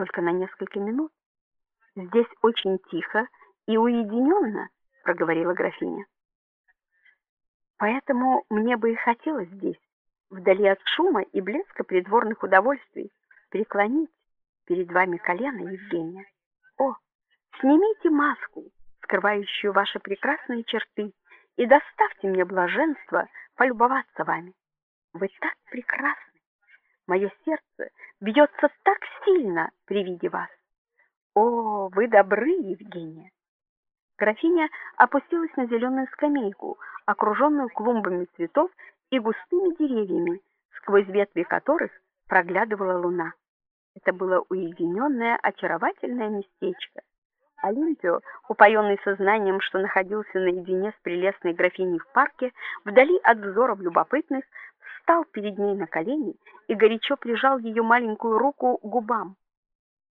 только на несколько минут. Здесь очень тихо и уединенно», — проговорила графиня. Поэтому мне бы и хотелось здесь, вдали от шума и блеска придворных удовольствий, преклонить перед вами колено, Евгения. О, снимите маску, скрывающую ваши прекрасные черты, и доставьте мне блаженство полюбоваться вами. Вы так прекрасны. Мое сердце бьется так сильно при виде вас. О, вы добры, Евгения. Графиня опустилась на зеленую скамейку, окруженную клумбами цветов и густыми деревьями, сквозь ветви которых проглядывала луна. Это было уединенное, очаровательное местечко. Олимпио, упоенный сознанием, что находился наедине с прелестной графиней в парке, вдали от взоров любопытных, встал перед ней на колени и горячо прижал ее маленькую руку к губам.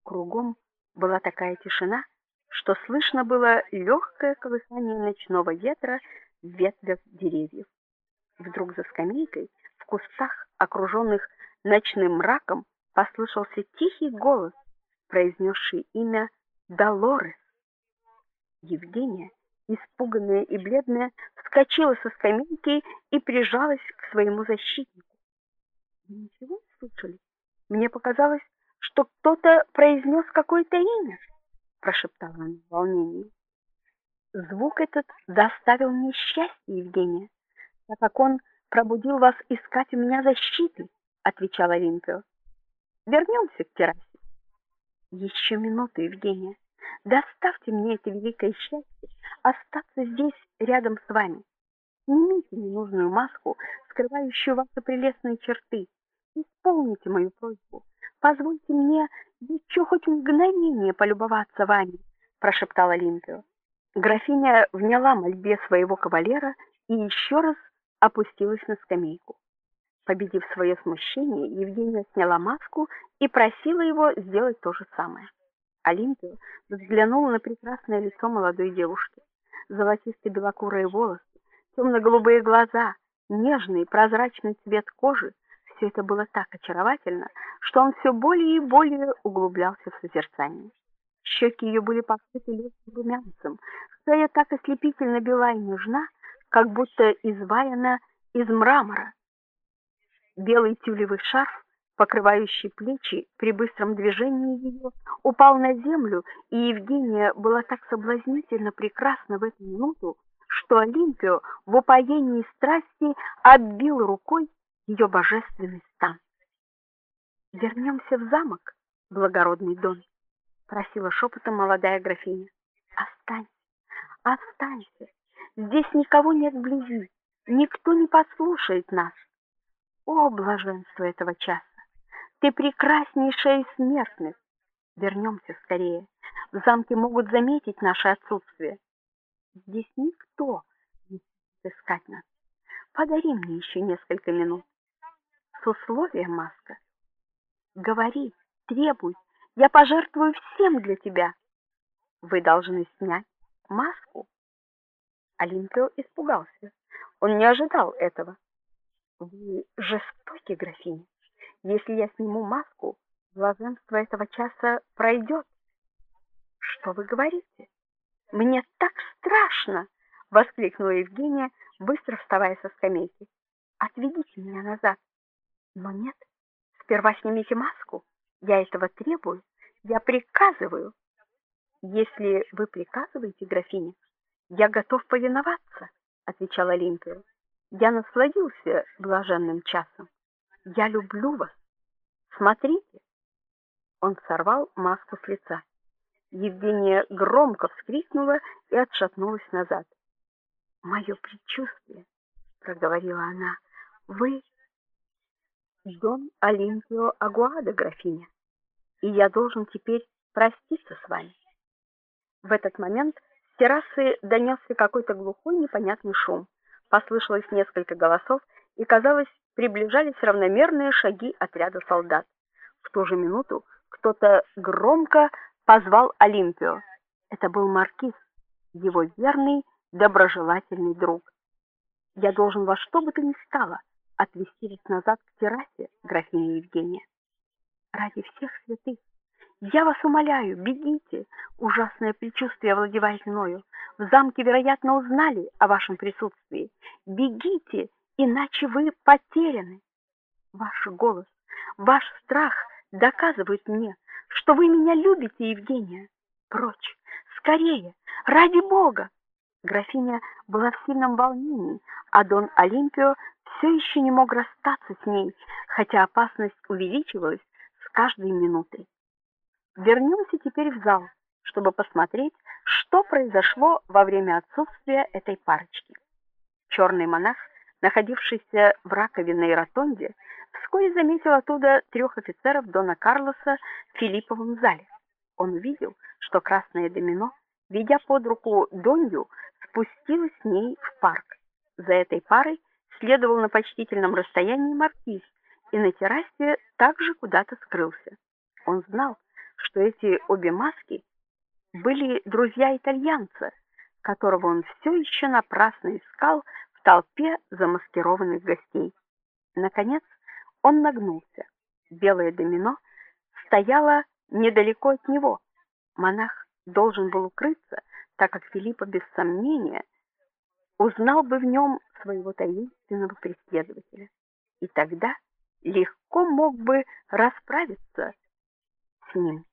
Кругом была такая тишина, что слышно было легкое колыхание ночного ветра в ветвях деревьев. Вдруг за скамейкой, в кустах, окруженных ночным мраком, послышался тихий голос, произнесший имя Долорес. Евгения, испуганная и бледная, вскочила со скамейки и прижалась к своему защитнику. Вы ничего не слышали? Мне показалось, что кто-то произнес какое-то имя, прошептала она в волнении. Звук этот доставил мне счастье, Евгения, так как он пробудил вас искать у меня защиты, отвечала Олимпио. Вернемся к террасе. Еще минуту, Евгения. Доставьте мне это великое счастье остаться здесь рядом с вами. Снимите ненужную маску, скрывающую ваши прелестные черты. Исполните мою просьбу. Позвольте мне еще хоть мгновение полюбоваться вами, прошептала Олимпио. Графиня вняла мольбе своего кавалера и еще раз опустилась на скамейку. Победив свое смущение, Евгения сняла маску и просила его сделать то же самое. Олимпио взглянула на прекрасное лицо молодой девушки. Золотистые белокурые волосы, темно голубые глаза, нежный прозрачный цвет кожи все это было так очаровательно, что он все более и более углублялся в созерцание. Щеки ее были покрыты легким румянцем, шея так ослепительно бела и нежна, как будто изваяна из мрамора. Белый тюлевый шарф, покрывающий плечи при быстром движении ее, упал на землю, и Евгения была так соблазнительно прекрасна в эту минуту, что Олимпио в упоении страсти отбил рукой ее божественный стан. Вернемся в замок, благородный Дон, просила шепотом молодая графиня. Останься, останься. Здесь никого нет вблизи, никто не послушает нас. О, блаженство этого часа! Ты прекраснейшая смертных. Вернемся скорее. В замке могут заметить наше отсутствие. Здесь никто не будет искать нас. Подари мне еще несколько минут. С условием, Маска. Говори, требуй. Я пожертвую всем для тебя. Вы должны снять маску. Олимпио испугался. Он не ожидал этого. Вы жестоки, графиня. Если я сниму маску, блаженство этого часа пройдет. Что вы говорите? Мне так страшно, воскликнула Евгения, быстро вставая со скамейки. Отведите меня назад. Но нет. Сперва снимите маску. Я этого требую. Я приказываю. Если вы приказываете, графиня, я готов повиноваться, отвечала Олимпия. Я насладился блаженным часом. Я люблю вас. Смотрите. Он сорвал маску с лица. Евгения громко вскрикнула и отшатнулась назад. «Мое предчувствие, проговорила она. Вы Дон Олимпио Агуада, графиня. И я должен теперь проститься с вами. В этот момент с террасы донесся какой-то глухой непонятный шум. Послышалось несколько голосов, и казалось, приближались равномерные шаги отряда солдат. В ту же минуту кто-то громко позвал Олимпио. Это был маркиз, его верный, доброжелательный друг. Я должен во что бы то ни стало отвести вас назад к террасе, графиня Евгения. Ради всех святых, Я вас умоляю, бегите. Ужасное предчувствие овладевает мною. В замке, вероятно, узнали о вашем присутствии. Бегите, иначе вы потеряны. Ваш голос, ваш страх доказывают мне, что вы меня любите, Евгения. Прочь, скорее, ради бога. Графиня была в сильном волнении, а Дон Олимпио все еще не мог расстаться с ней, хотя опасность увеличивалась с каждой минутой. Вернемся теперь в зал, чтобы посмотреть, что произошло во время отсутствия этой парочки. Черный монах, находившийся в раковинной ротонде, вскоре заметил оттуда трех офицеров дона Карлоса в Филипповом зале. Он увидел, что красное домино, ведя под руку Донью, спустилась с ней в парк. За этой парой следовал на почтительном расстоянии маркиз и на террасе также куда-то скрылся. Он знал, что эти обе маски были друзья итальянца, которого он все еще напрасно искал толпе замаскированных гостей. Наконец, он нагнулся. Белое домино стояло недалеко от него. Монах должен был укрыться, так как Филиппа без сомнения узнал бы в нем своего таинственного преследователя. И тогда легко мог бы расправиться с ним.